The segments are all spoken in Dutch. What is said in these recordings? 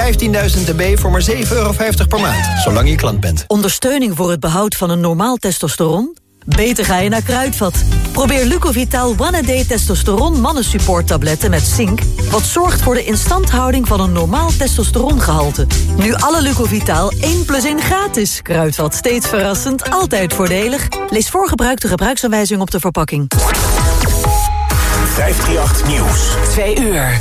15.000 dB voor maar 7,50 euro per maand, zolang je klant bent. Ondersteuning voor het behoud van een normaal testosteron? Beter ga je naar Kruidvat. Probeer Lucovital One-A-Day Testosteron mannensupporttabletten met zink... wat zorgt voor de instandhouding van een normaal testosterongehalte. Nu alle Lucovital 1 plus 1 gratis. Kruidvat, steeds verrassend, altijd voordelig. Lees voor gebruik de gebruiksaanwijzing op de verpakking. 538 Nieuws. 2 uur.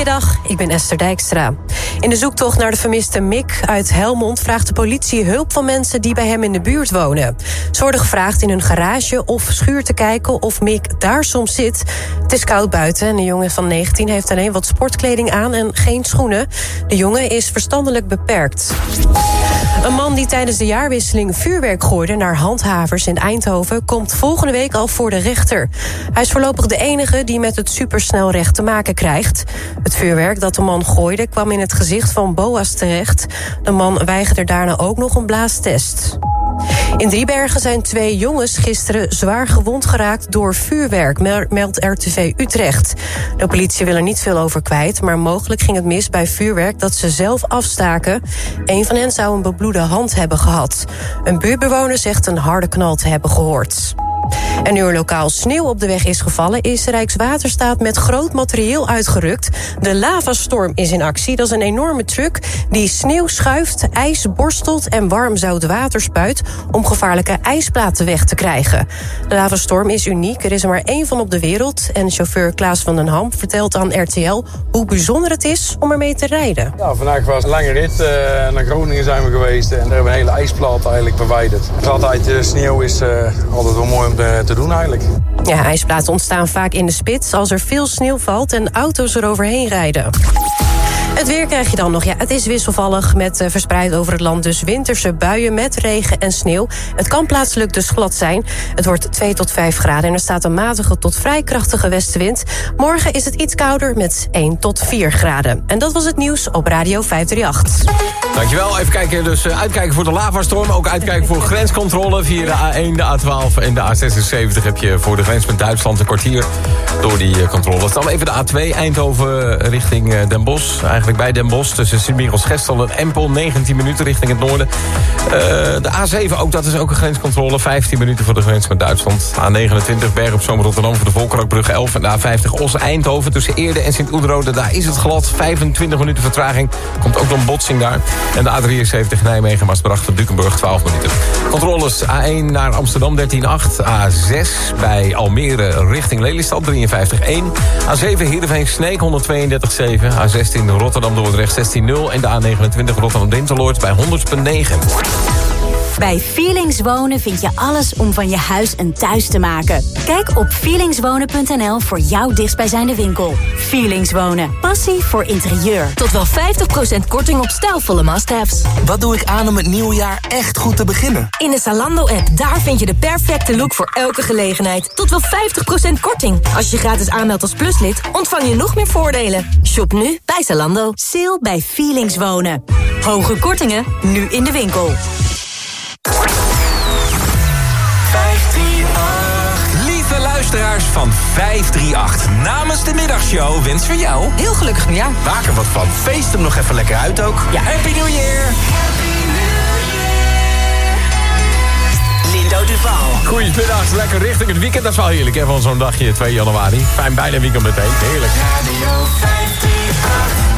Goedemiddag, ik ben Esther Dijkstra. In de zoektocht naar de vermiste Mick uit Helmond... vraagt de politie hulp van mensen die bij hem in de buurt wonen. Ze worden gevraagd in hun garage of schuur te kijken... of Mick daar soms zit. Het is koud buiten en de jongen van 19 heeft alleen wat sportkleding aan... en geen schoenen. De jongen is verstandelijk beperkt. Een man die tijdens de jaarwisseling vuurwerk gooide... naar handhavers in Eindhoven... komt volgende week al voor de rechter. Hij is voorlopig de enige die met het supersnelrecht te maken krijgt. Vuurwerk dat de man gooide kwam in het gezicht van Boas terecht. De man weigerde daarna ook nog een blaastest. In Driebergen zijn twee jongens gisteren zwaar gewond geraakt door vuurwerk, meldt RTV Utrecht. De politie wil er niet veel over kwijt, maar mogelijk ging het mis bij vuurwerk dat ze zelf afstaken. Een van hen zou een bebloede hand hebben gehad. Een buurtbewoner zegt een harde knal te hebben gehoord. En nu er lokaal sneeuw op de weg is gevallen... is Rijkswaterstaat met groot materieel uitgerukt. De lavastorm is in actie. Dat is een enorme truck die sneeuw schuift, ijs borstelt... en warm zout water spuit om gevaarlijke ijsplaten weg te krijgen. De lavastorm is uniek. Er is er maar één van op de wereld. En chauffeur Klaas van den Ham vertelt aan RTL... hoe bijzonder het is om ermee te rijden. Ja, vandaag was een lange rit. Uh, naar Groningen zijn we geweest. En daar hebben we een hele ijsplaat eigenlijk verwijderd. Het altijd uh, sneeuw is uh, altijd wel mooi om te, doen eigenlijk. Ja, ijsplaten ontstaan vaak in de spits als er veel sneeuw valt en auto's eroverheen rijden. Het weer krijg je dan nog. Ja, het is wisselvallig met uh, verspreid over het land dus winterse buien met regen en sneeuw. Het kan plaatselijk dus glad zijn. Het wordt 2 tot 5 graden en er staat een matige tot vrij krachtige westenwind. Morgen is het iets kouder met 1 tot 4 graden. En dat was het nieuws op Radio 538. Dankjewel. Even kijken, dus uh, uitkijken voor de lavastorm. Ook uitkijken voor grenscontrole via de A1, de A12 en de A76 heb je voor de grens met Duitsland een kwartier door die uh, controle. Dan even de A2 Eindhoven richting uh, Den Bosch. Eigenlijk bij Den Bosch tussen Sint-Michels Gestel en Empel. 19 minuten richting het noorden. de A7 ook, dat is ook een grenscontrole. 15 minuten voor de grens met Duitsland. A29 Berg op Zomer Rotterdam voor de Volkerakbrug 11. En de A50 Os Eindhoven tussen Eerde en Sint-Oederode. Daar is het glad. 25 minuten vertraging. Komt ook nog een botsing daar. En de A73 Nijmegen Maasbracht van Dukenburg 12 minuten. Controles A1 naar Amsterdam 13.8. A6 bij Almere richting Lelystad 53.1. A7 Heerenveen Sneek 132.7. A16 Rotterdam Dordrecht 16.0. En de A29 Rotterdam Dinterloord bij 100.9. Bij Feelings Wonen vind je alles om van je huis een thuis te maken. Kijk op feelingswonen.nl voor jouw dichtstbijzijnde winkel. Feelings Wonen. Passie voor interieur. Tot wel 50% korting op stijlvolle must-haves. Wat doe ik aan om het nieuwe jaar echt goed te beginnen? In de Zalando-app, daar vind je de perfecte look voor elke gelegenheid. Tot wel 50% korting. Als je gratis aanmeldt als pluslid, ontvang je nog meer voordelen. Shop nu bij Zalando. Sale bij Feelings Wonen. Hoge kortingen, nu in de winkel. Luisteraars van 538. Namens de middagshow wens voor jou... Heel gelukkig nieuwjaar. Maak er wat van. Feest hem nog even lekker uit ook. Ja, Happy New Year. Lindo Duval. Goedemiddag, lekker richting het weekend. Dat is wel heerlijk, hè, van zo'n dagje 2 januari. Fijn bijna weekend meteen, heerlijk. Radio 538.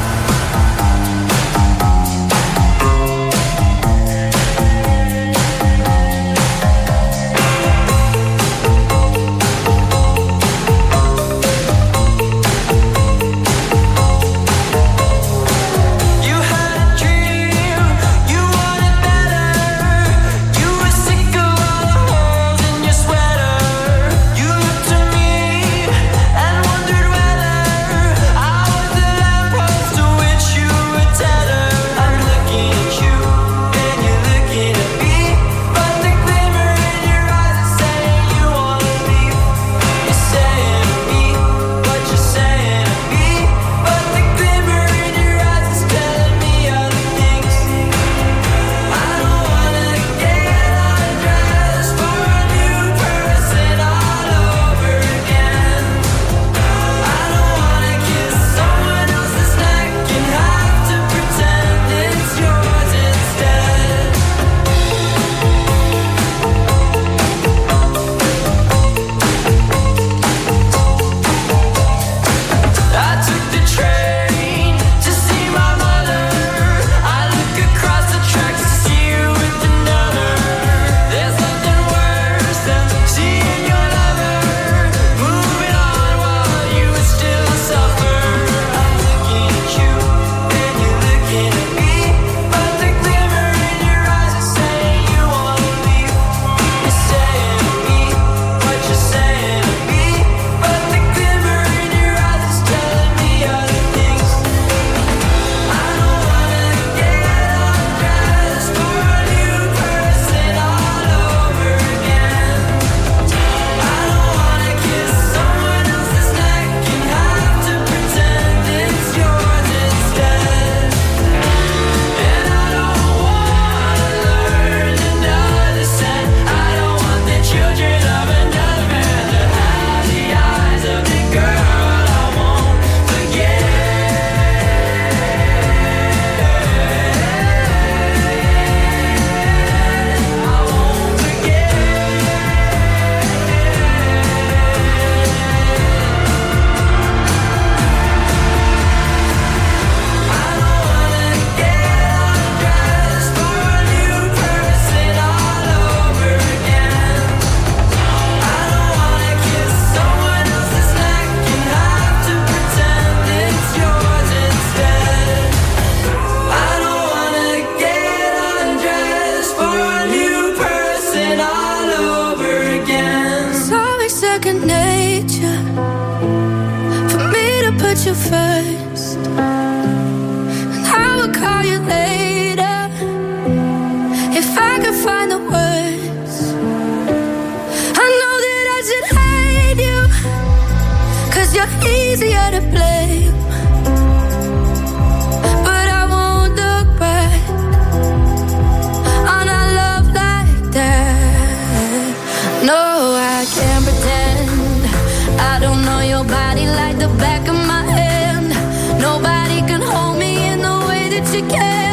together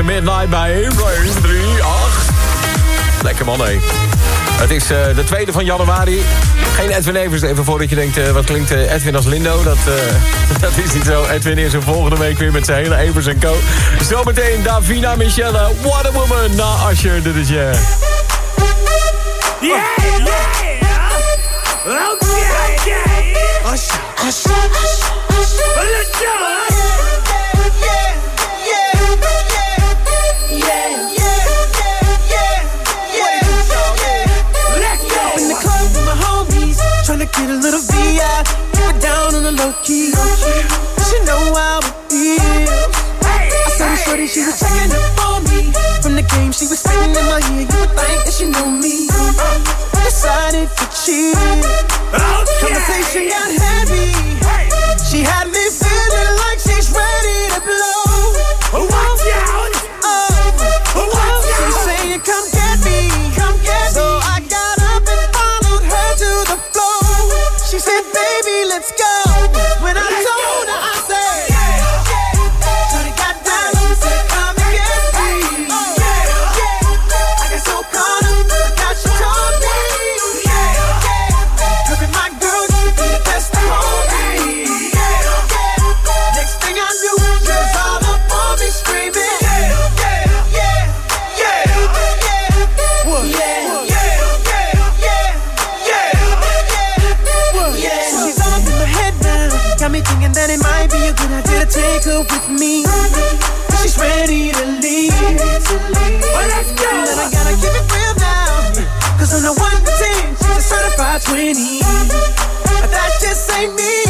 After Midnight bij Blaze 38. Lekker man, hé. Het is eh, de tweede van januari. Geen Edwin Evers, even voordat je denkt... eh, wat klinkt eh, Edwin als Lindo? Dat, eh, dat is niet zo. Edwin is er volgende week weer met zijn hele Evers en Co. Zometeen Davina Michelle, What a Woman, na Asher, dit is je. Yeah, yeah. Okay, yeah. Usher, usher, usher. A little VI. It down on the low key. She know how it feels. I saw the shorty, she was checking up on me. From the game, she was spitting in my ear. You would think that she knew me. Decided to cheat. Oh, Conversation got heavy. She had me that just ain't me.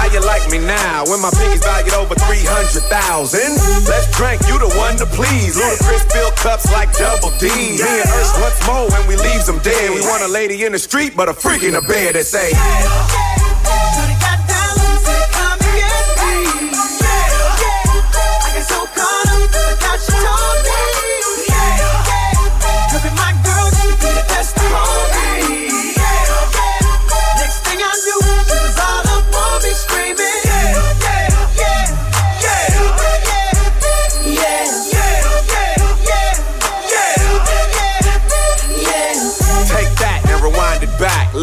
How you like me now when my pinkies valued over 300,000? Let's drink, you the one to please. Ludacris fill cups like double D. Me and Ursh once more when we leaves them dead. We want a lady in the street, but a freak in the bed that say, get me. I got so caught up, I you told me. Her and my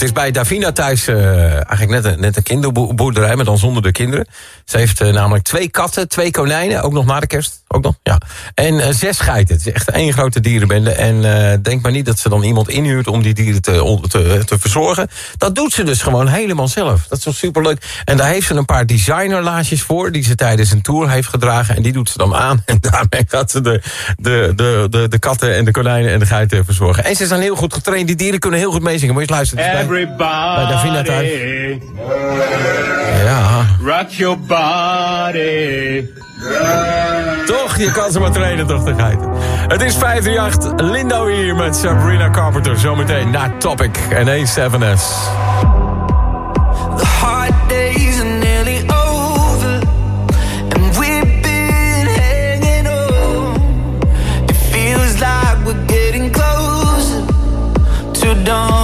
Het is bij Davina thuis eh, eigenlijk net een, net een kinderboerderij, maar dan zonder de kinderen. Ze heeft eh, namelijk twee katten, twee konijnen, ook nog na de kerst. Ook nog, ja. En eh, zes geiten. Het is echt één grote dierenbende. En eh, denk maar niet dat ze dan iemand inhuurt om die dieren te, te, te verzorgen. Dat doet ze dus gewoon helemaal zelf. Dat is wel superleuk. En daar heeft ze een paar designerlaasjes voor... die ze tijdens een tour heeft gedragen. En die doet ze dan aan. En daarmee gaat ze de, de, de, de, de katten en de konijnen en de geiten verzorgen. En ze zijn heel goed getraind. Die dieren kunnen heel goed meezingen. Moet je eens luisteren. Bij- bij Davina thuis. Ja. Rock your body. Toch, je kan ze maar trainen, toch, de geiten. Het is 538, Lindo hier met Sabrina Carpenter. Zometeen na Topic en A7S. The hard days are nearly over, and we've been hanging on. It feels like we're getting closer to dawn.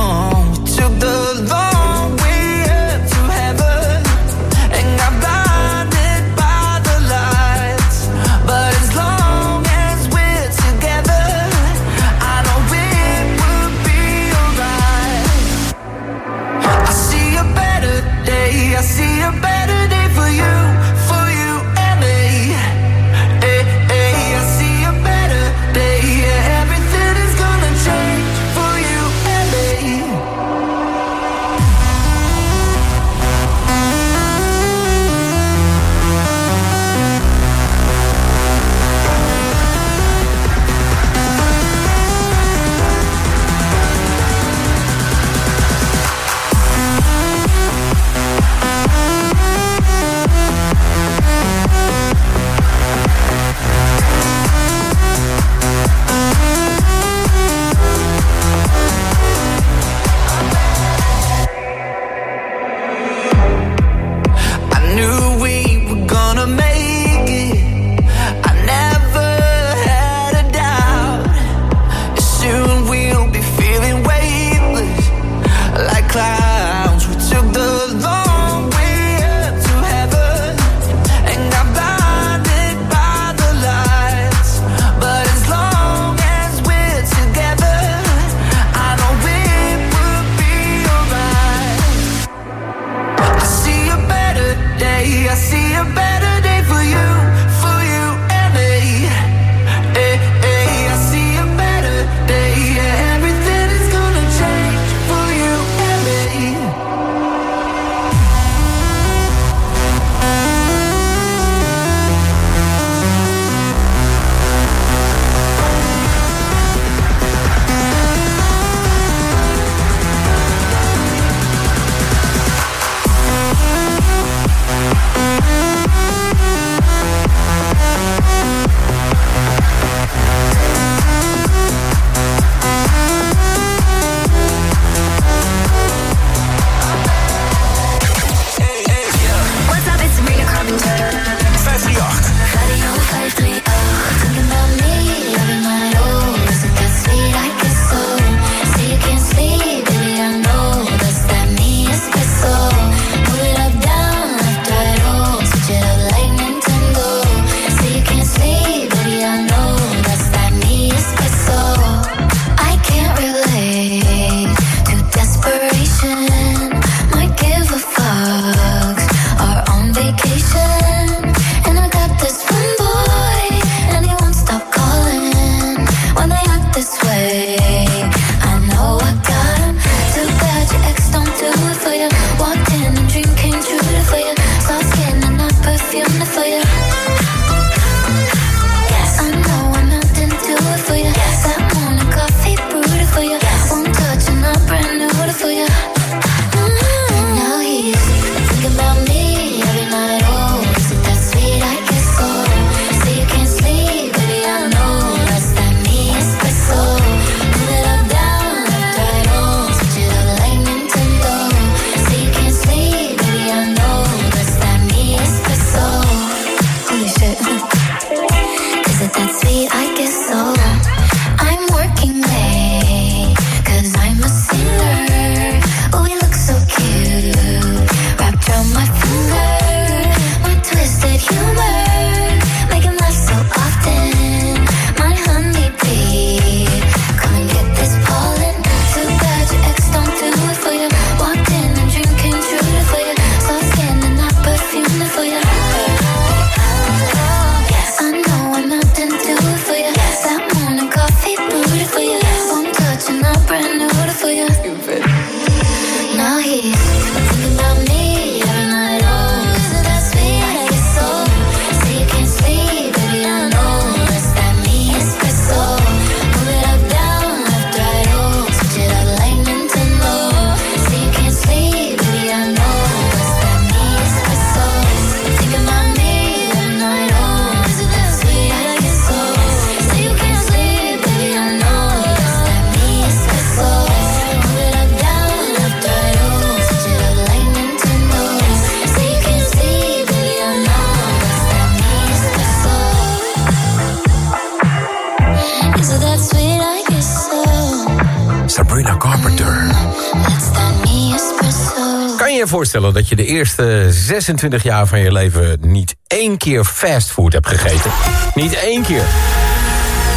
Dat je de eerste 26 jaar van je leven... niet één keer fastfood hebt gegeten? Niet één keer.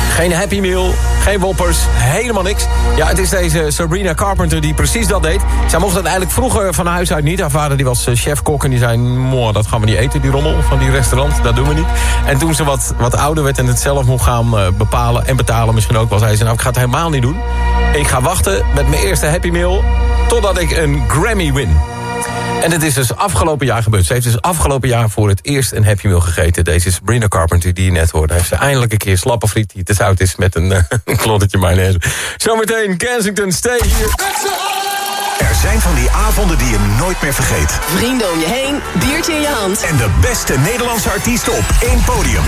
Geen Happy Meal, geen Whoppers, helemaal niks. Ja, het is deze Sabrina Carpenter die precies dat deed. Zij mocht het eigenlijk vroeger van huis uit niet. Haar vader die was eh, chef-kok en die zei... Mooi, dat gaan we niet eten, die rommel van die restaurant. Dat doen we niet. En toen ze wat, wat ouder werd en het zelf mocht gaan eh, bepalen... en betalen misschien ook wel, zei ze... nou, ik ga het helemaal niet doen. Ik ga wachten met mijn eerste Happy Meal... totdat ik een Grammy win. En het is dus afgelopen jaar gebeurd. Ze heeft dus afgelopen jaar voor het eerst een Happy Meal gegeten. Deze is Sabrina Carpenter die je net hoorde. Heeft ze eindelijk een keer slappenfriet die te zout is met een, uh, een kloddetje mayonaise. Zometeen Kensington, stay hier. Er zijn van die avonden die je nooit meer vergeet. Vrienden om je heen, biertje in je hand. En de beste Nederlandse artiesten op één podium.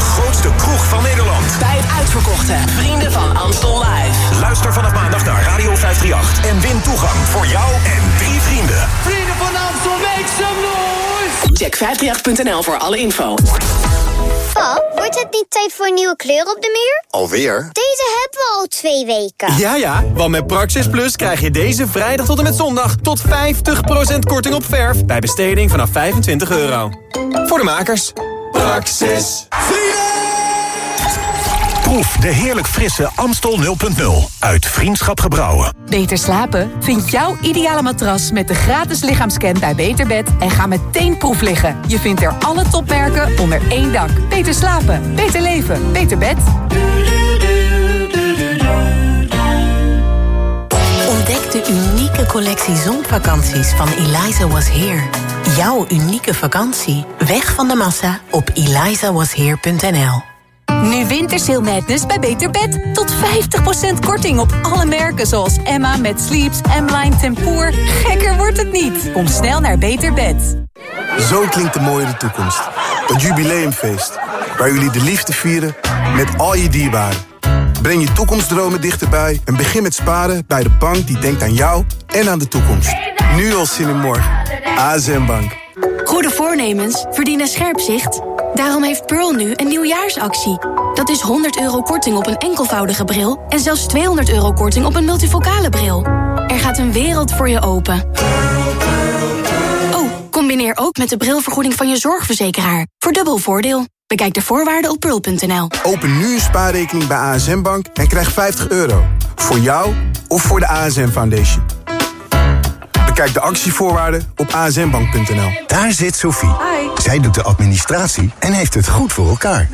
De grootste kroeg van Nederland. Bij het uitverkochte Vrienden van Amstel Live. Luister vanaf maandag naar Radio 538 en win toegang voor jou en drie vrienden. Vrienden van Amstel, make some noise! Check 538.nl voor alle info. Pap, wordt het niet tijd voor een nieuwe kleur op de muur? Alweer? Deze hebben we al twee weken. Ja, ja, want met Praxis Plus krijg je deze vrijdag tot en met zondag... tot 50% korting op verf bij besteding vanaf 25 euro. Voor de makers. Praxis. Proef de heerlijk frisse Amstel 0.0 uit Vriendschap Gebrouwen. Beter slapen? Vind jouw ideale matras met de gratis lichaamscan bij Beterbed en ga meteen proef liggen. Je vindt er alle topmerken onder één dak. Beter slapen, beter leven, beter bed. Ontdek de unieke collectie zonvakanties van Eliza Was Here. Jouw unieke vakantie. Weg van de massa op elizawasheer.nl Nu Wintersail Madness bij Beter Bed. Tot 50% korting op alle merken zoals Emma met Sleeps, M-Line Tempoor. Gekker wordt het niet. Kom snel naar Beter Bed. Zo klinkt de mooie toekomst. Het jubileumfeest. Waar jullie de liefde vieren met al je dierbaren. Breng je toekomstdromen dichterbij en begin met sparen bij de bank die denkt aan jou en aan de toekomst. Nu al zin in morgen. ASM Bank. Goede voornemens verdienen scherp zicht. Daarom heeft Pearl nu een nieuwjaarsactie. Dat is 100 euro korting op een enkelvoudige bril... en zelfs 200 euro korting op een multifocale bril. Er gaat een wereld voor je open. Oh, combineer ook met de brilvergoeding van je zorgverzekeraar. Voor dubbel voordeel. Bekijk de voorwaarden op pearl.nl. Open nu een spaarrekening bij ASM Bank en krijg 50 euro. Voor jou of voor de ASM Foundation. Bekijk de actievoorwaarden op asmbank.nl. Daar zit Sophie. Zij doet de administratie en heeft het goed voor elkaar.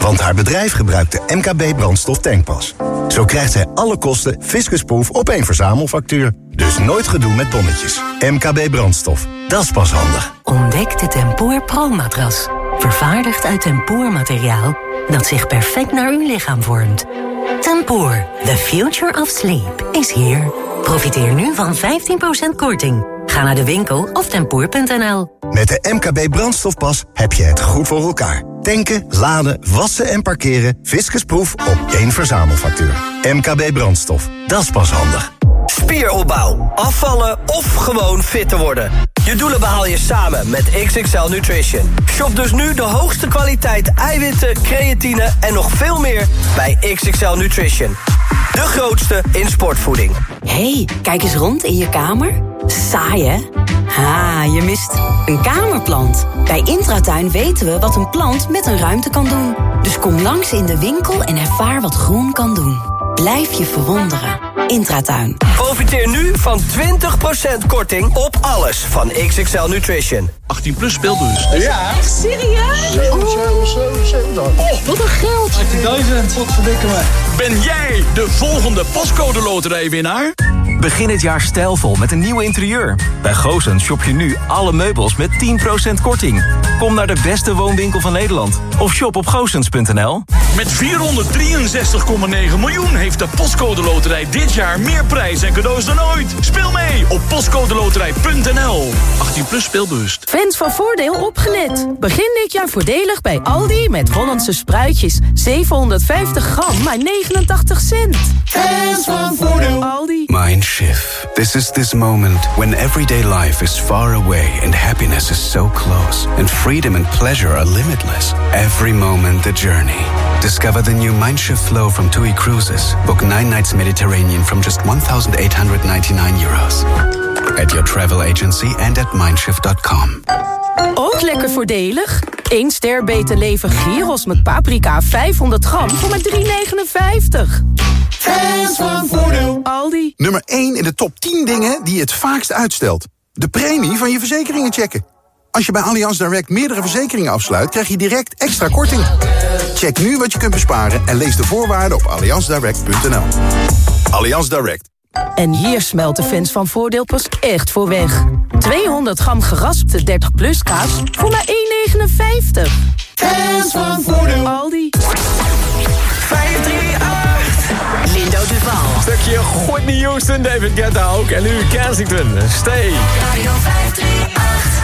Want haar bedrijf gebruikt de MKB brandstof tankpas. Zo krijgt zij alle kosten fiscusproof op één verzamelfactuur. Dus nooit gedoe met tonnetjes. MKB brandstof. Dat is pas handig. Ontdek de Tempoor Pro-matras. Vervaardigd uit tempoormateriaal dat zich perfect naar uw lichaam vormt. Tempoor, the future of sleep, is here. Profiteer nu van 15% korting. Ga naar de winkel of tempoor.nl. Met de MKB brandstofpas heb je het goed voor elkaar. Tanken, laden, wassen en parkeren. Fiscusproef op één verzamelfactuur. MKB brandstof. Dat is pas handig. Spieropbouw, afvallen of gewoon fit te worden. Je doelen behaal je samen met XXL Nutrition. Shop dus nu de hoogste kwaliteit eiwitten, creatine en nog veel meer bij XXL Nutrition. De grootste in sportvoeding. hey, kijk eens rond in je kamer. Saai, hè? Ha, je mist een kamerplant. Bij Intratuin weten we wat een plant met een ruimte kan doen. Dus kom langs in de winkel en ervaar wat groen kan doen. Blijf je verwonderen. Intratuin. Profiteer nu van 20% korting op alles van XXL Nutrition. 18 plus speelbus. Ja. Echt serieus? Oh, wat een geld. 18.000. Wat verdikken me. Ben jij de volgende pascode loterijwinnaar? Begin het jaar stijlvol met een nieuw interieur. Bij Goosens shop je nu alle meubels met 10% korting. Kom naar de beste woonwinkel van Nederland. Of shop op goosens.nl. Met 463,9 miljoen heeft de Postcode Loterij dit jaar meer prijs en cadeaus dan ooit. Speel mee op postcodeloterij.nl. 18 plus speelbewust. Fans van Voordeel opgelet. Begin dit jaar voordelig bij Aldi met Hollandse spruitjes. 750 gram, maar 89 cent. Fans van Voordeel. Aldi. My Mindshift. This is this moment when everyday life is far away and happiness is so close, and freedom and pleasure are limitless. Every moment the journey. Discover the new Mindshift flow from TUI Cruises. Book nine nights Mediterranean from just 1,899 euros. At your travel agency and at mindshift.com. Ook lekker voordelig. 1 ster beter leven gyros met paprika 500 gram voor maar 3,59. Fans van Voordeel. Aldi. Nummer 1 in de top 10 dingen die je het vaakst uitstelt. De premie van je verzekeringen checken. Als je bij Allianz Direct meerdere verzekeringen afsluit... krijg je direct extra korting. Check nu wat je kunt besparen en lees de voorwaarden op allianzdirect.nl. Allianz Direct. En hier smelt de fans van Voordeel pas echt voor weg. 200 gram geraspte 30 plus kaas voor maar 1,59. Fans van Voordeel. Aldi. 538. Lindo Duval. Stukje Whitney Houston, David Guetta ook. En nu Kensington. Stay. Radio 538.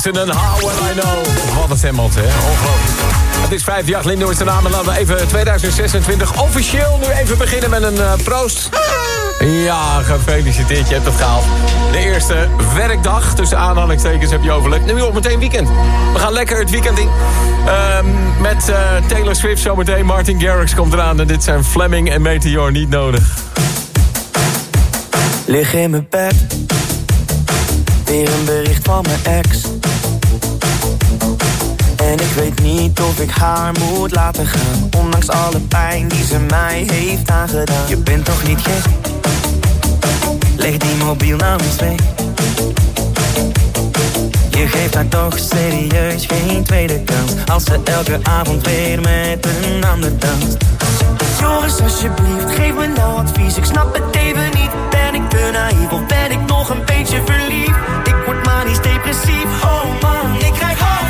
How I Know. Wat een stemmelt, hè? Ongelooflijk. Het is 5 jaar Lindo is de naam. En laten we even 2026 officieel nu even beginnen met een uh, proost. Ja, gefeliciteerd, je hebt het gehaald. De eerste werkdag, tussen aanhalingstekens, heb je overleefd. Nu nog meteen weekend. We gaan lekker het weekend in. Um, met uh, Taylor Swift zometeen. Martin Garrix komt eraan. En dit zijn Fleming en Meteor niet nodig. Lig in mijn bed. Weer een bericht van mijn ex. En ik weet niet of ik haar moet laten gaan. Ondanks alle pijn die ze mij heeft aangedaan. Je bent toch niet gek? Leg die mobiel nou eens weg. Je geeft haar toch serieus geen tweede kans. Als ze elke avond weer met een ander danst. Joris, alsjeblieft, geef me nou advies. Ik snap het even niet. Ben ik te naïef of ben ik nog een beetje verliefd? Ik word manisch depressief. Oh man, ik krijg hoofdpijn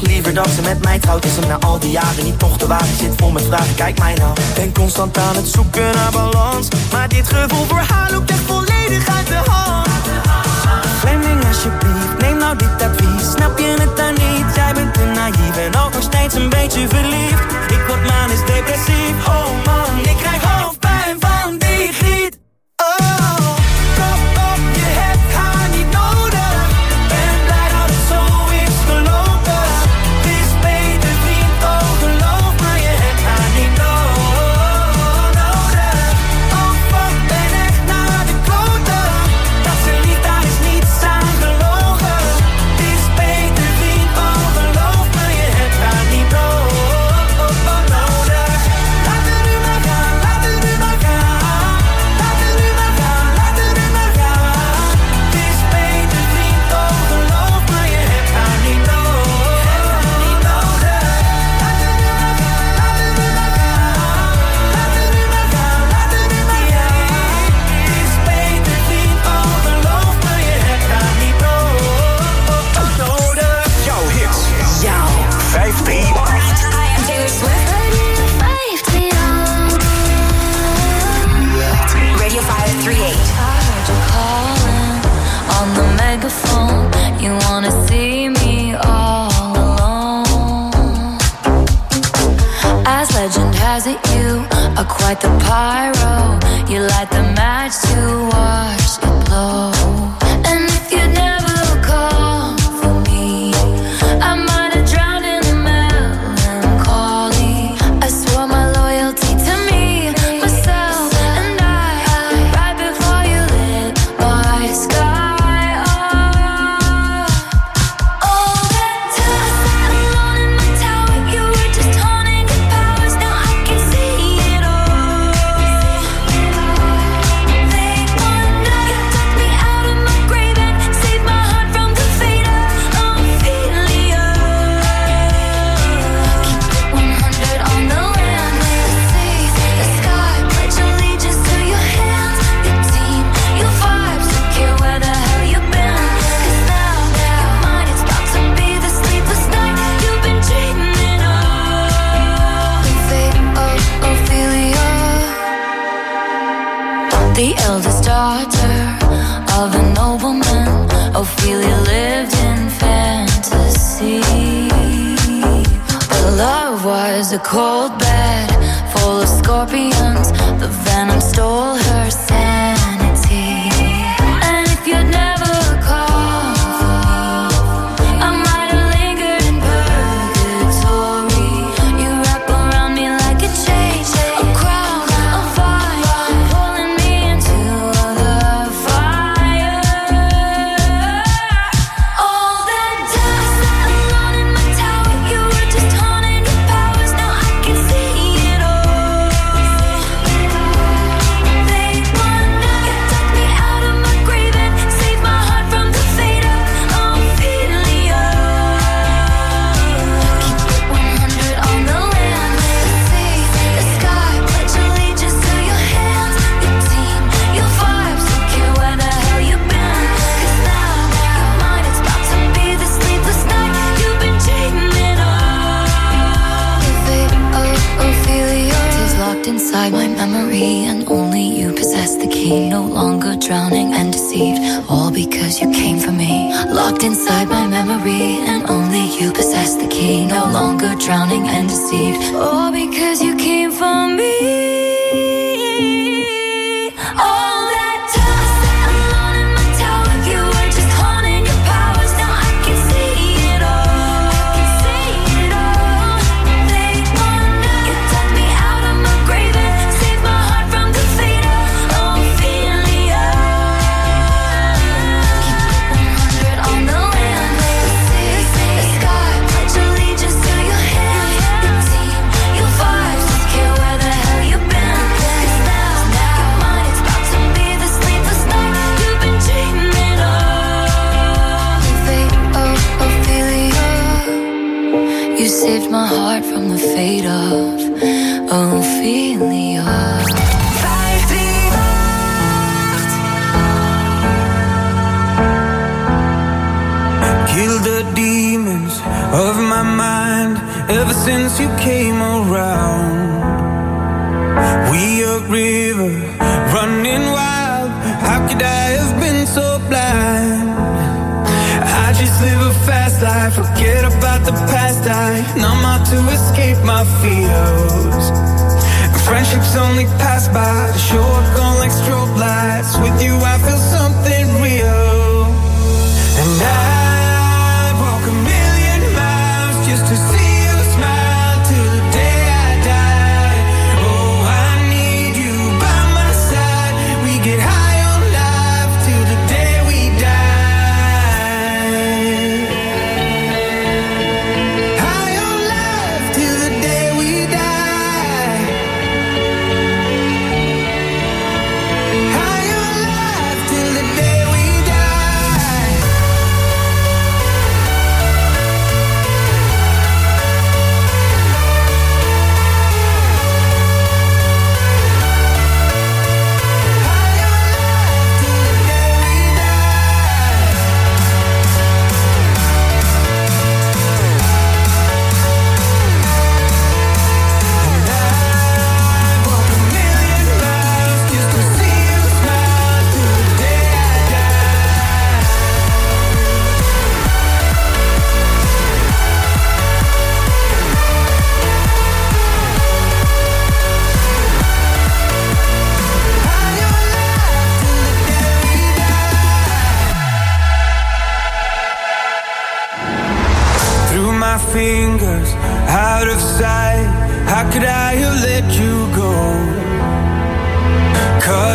liever dat ze met mij trouwt? Is hem na al die jaren niet toch de wagen? Zit vol met vragen, kijk mij nou. Ben constant aan het zoeken naar balans. Maar dit gevoel voor haar loopt echt volledig uit de hand. Fleming alsjeblieft, neem nou dit advies Snap je het dan niet? Jij bent te naïef en ook nog steeds een beetje verliefd Ik word manisch depressief, oh man Ik krijg hoofdpijn of my mind ever since you came around. We a river running wild. How could I have been so blind? I just live a fast life, forget about the past. I numb out to escape my fears. Friendships only pass by, show up on like strobe lights. With you, I feel something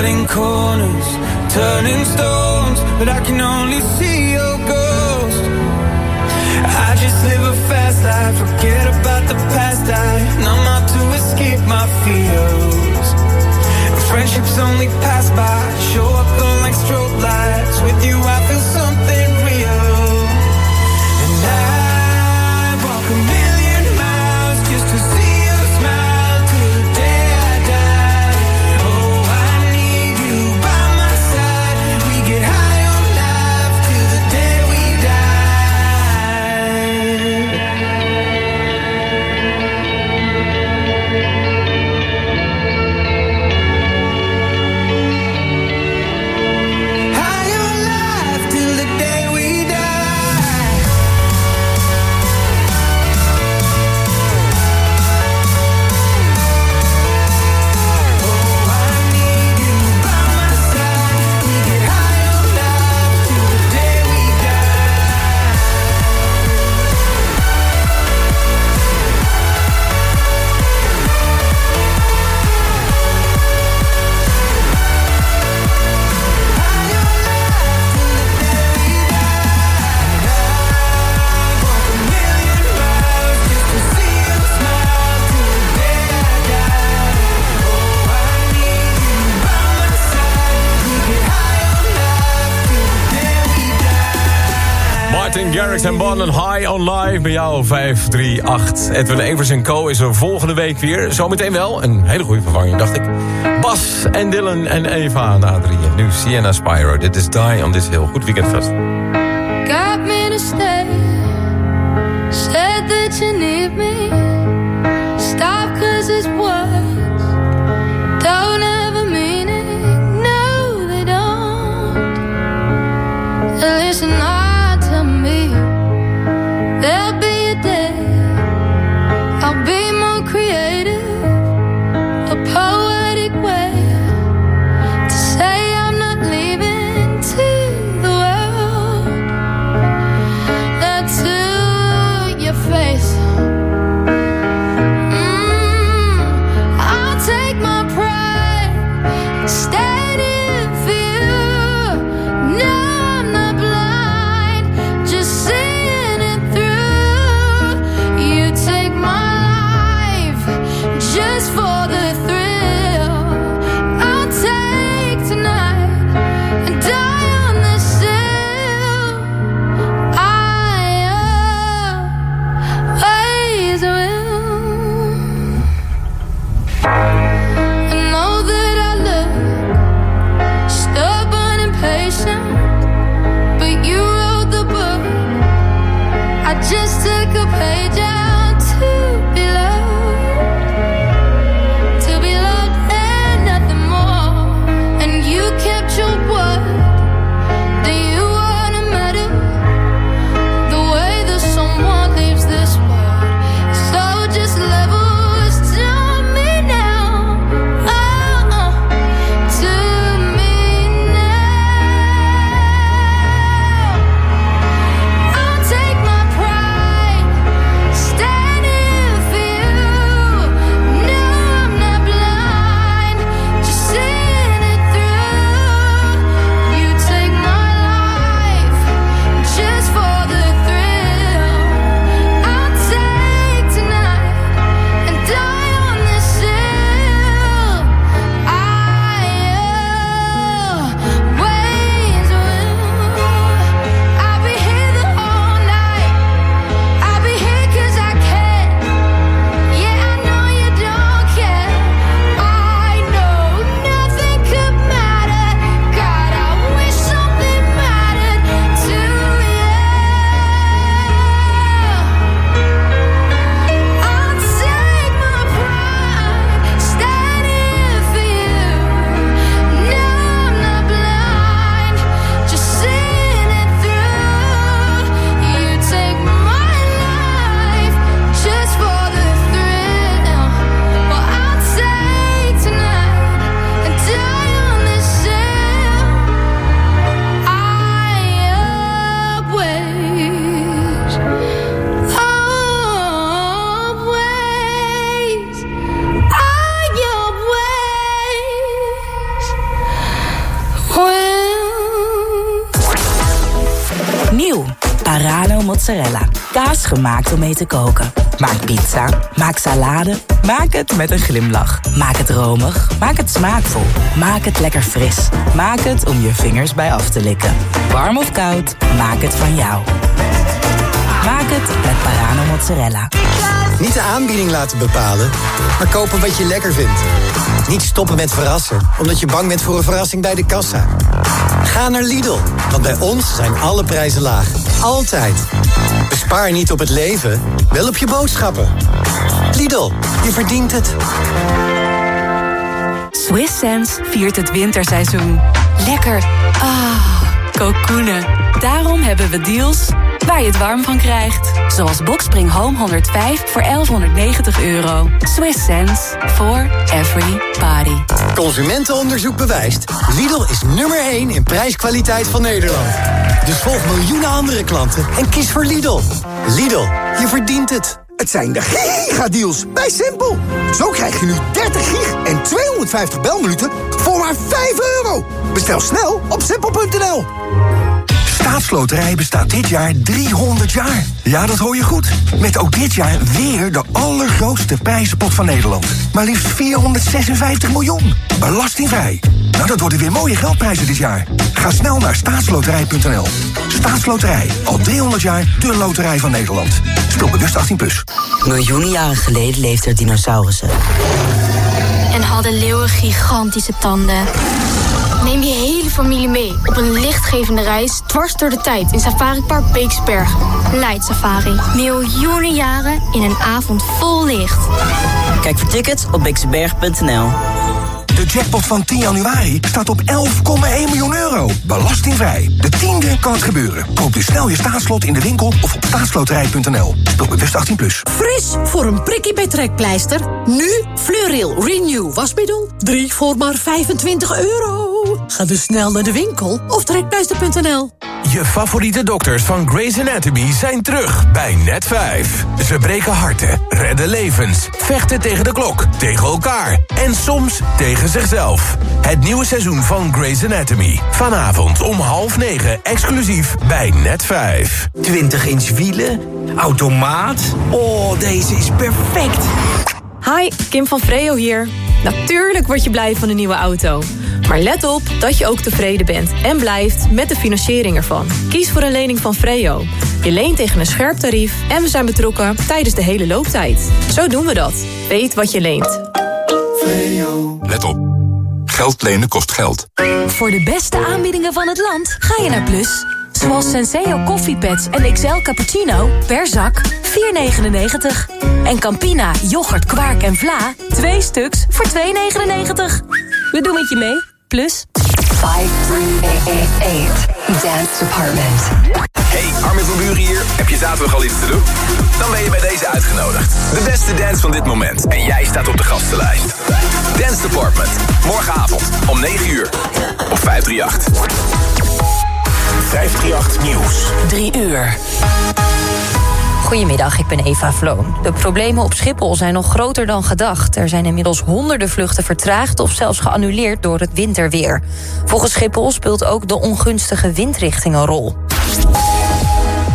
Cutting corners, turning stones, but I can only see your ghost. I just live a fast life, forget about the past. I numb out to escape my fears. Friendships only pass by, show up on like strobe lights. With you, I Garrix en Bon en High on Live bij jou 538. Edwin Evers en Co. is er volgende week weer. Zometeen wel, een hele goede vervanging dacht ik. Bas en Dylan en Eva na drieën. Nu Sienna Spyro, dit is Die on This Hill. Goed weekend vast. Got me to stay. Said that you me. Gemaakt om mee te koken. Maak pizza, maak salade, maak het met een glimlach. Maak het romig, maak het smaakvol, maak het lekker fris. Maak het om je vingers bij af te likken. Warm of koud, maak het van jou. Maak het met Parano mozzarella. Niet de aanbieding laten bepalen, maar kopen wat je lekker vindt. Niet stoppen met verrassen, omdat je bang bent voor een verrassing bij de kassa. Ga naar Lidl, want bij ons zijn alle prijzen laag. Altijd. Bespaar niet op het leven, wel op je boodschappen. Lidl, je verdient het. Swiss Sense viert het winterseizoen. Lekker. Ah, kokoenen. Daarom hebben we deals waar je het warm van krijgt. Zoals Boxspring Home 105 voor 1190 euro. Swiss sense for every body. Consumentenonderzoek bewijst. Lidl is nummer 1 in prijskwaliteit van Nederland. Dus volg miljoenen andere klanten en kies voor Lidl. Lidl, je verdient het. Het zijn de gigadeals bij Simpel. Zo krijg je nu 30 gig en 250 belminuten voor maar 5 euro. Bestel snel op simpel.nl. Staatsloterij bestaat dit jaar 300 jaar. Ja, dat hoor je goed. Met ook dit jaar weer de allergrootste prijzenpot van Nederland. Maar liefst 456 miljoen. Belastingvrij. Nou, dat worden weer mooie geldprijzen dit jaar. Ga snel naar staatsloterij.nl. Staatsloterij. Al 300 jaar de loterij van Nederland. Speel bewust 18+. Plus. Miljoenen jaren geleden leefden er dinosaurussen. En hadden leeuwen gigantische tanden. Neem je hele familie mee op een lichtgevende reis dwars door de tijd in Safari Park Beeksbergen. Light Safari. Miljoenen jaren in een avond vol licht. Kijk voor tickets op beeksberg.nl. De jackpot van 10 januari staat op 11,1 miljoen euro. Belastingvrij. De tiende kan het gebeuren. Koop dus snel je staatslot in de winkel of op staatsloterij.nl. Speel bewust 18+. Plus. Fris voor een prikkie bij trekpleister. Nu Fleuril Renew wasmiddel. 3 voor maar 25 euro. Ga dus snel naar de winkel of trekpleister.nl. Je favoriete dokters van Grey's Anatomy zijn terug bij Net5. Ze breken harten, redden levens, vechten tegen de klok, tegen elkaar en soms tegen zichzelf. Het nieuwe seizoen van Grey's Anatomy. Vanavond om half negen exclusief bij Net5. 20 inch wielen, automaat. Oh, deze is perfect. Hi, Kim van Freo hier. Natuurlijk word je blij van een nieuwe auto. Maar let op dat je ook tevreden bent en blijft met de financiering ervan. Kies voor een lening van Freo. Je leent tegen een scherp tarief en we zijn betrokken tijdens de hele looptijd. Zo doen we dat. Weet wat je leent. Let op. Geld lenen kost geld. Voor de beste aanbiedingen van het land ga je naar Plus. Zoals Senseo koffiepads en XL cappuccino per zak 4,99. En Campina, yoghurt, kwark en vla 2 stuks voor 2,99. We doen het je mee. Plus. 5388 Dance Department. Hey, Armin van Buren hier. Heb je zaterdag al iets te doen? Dan ben je bij deze uitgenodigd. De beste dance van dit moment. En jij staat op de gastenlijst. Dance Department. Morgenavond om 9 uur. Op 538. 538 Nieuws. 3 uur. Goedemiddag, ik ben Eva Vloon. De problemen op Schiphol zijn nog groter dan gedacht. Er zijn inmiddels honderden vluchten vertraagd of zelfs geannuleerd door het winterweer. Volgens Schiphol speelt ook de ongunstige windrichting een rol.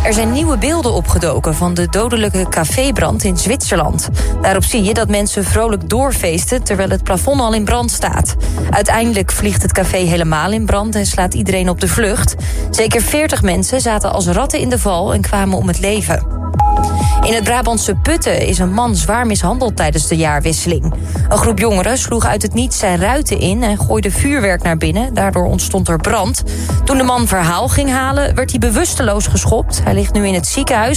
Er zijn nieuwe beelden opgedoken van de dodelijke cafébrand in Zwitserland. Daarop zie je dat mensen vrolijk doorfeesten terwijl het plafond al in brand staat. Uiteindelijk vliegt het café helemaal in brand en slaat iedereen op de vlucht. Zeker 40 mensen zaten als ratten in de val en kwamen om het leven. In het Brabantse Putten is een man zwaar mishandeld tijdens de jaarwisseling. Een groep jongeren sloeg uit het niets zijn ruiten in en gooide vuurwerk naar binnen. Daardoor ontstond er brand. Toen de man verhaal ging halen, werd hij bewusteloos geschopt. Hij ligt nu in het ziekenhuis.